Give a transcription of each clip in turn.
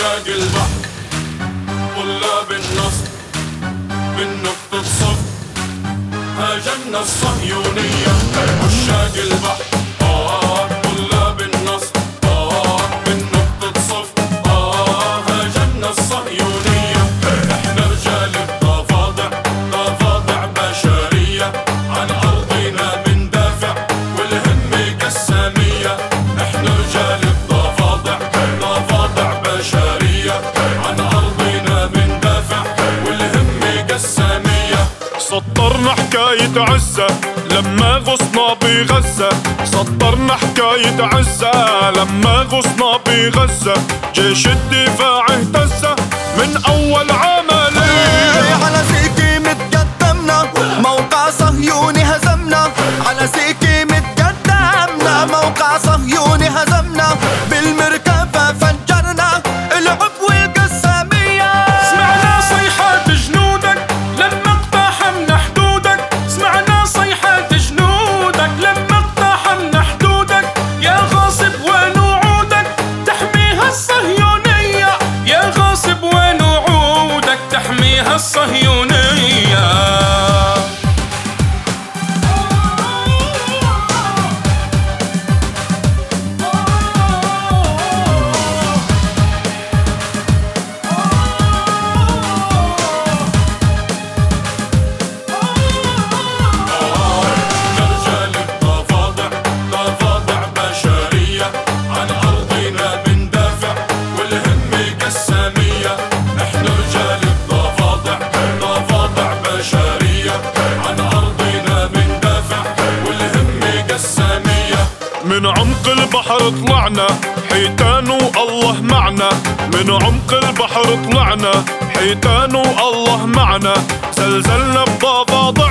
عشاق البحر طلاب النصر من نقطة صف هاجمنا الصهيونية عشاق البحر. صدرنا حكاية عزة. لما غصنا بغزة صدرنا حكاية عزة. لما غصنا بغزة جيش الدفاع اهتز. من أول عام من عمق البحر طلعنا حيتان والله معنا. من عمق البحر طلعنا حيتان والله معنا. زلزلنا بضفادع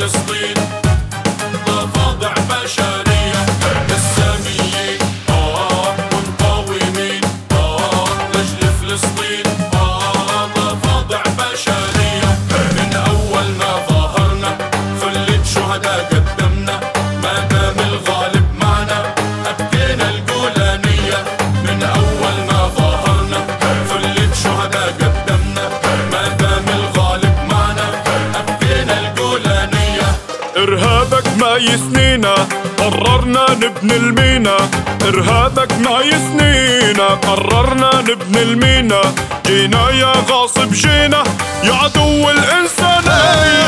для стыда معي سنينا قررنا نبني المينا. إرهابك معي سنينا قررنا نبني المينا. جينا يا غاصب جينا يا عدو الانسانيه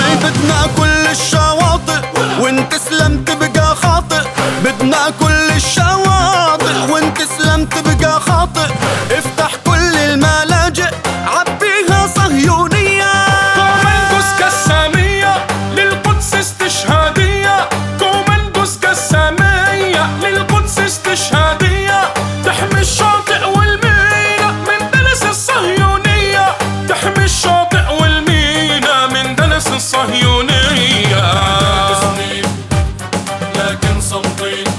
We.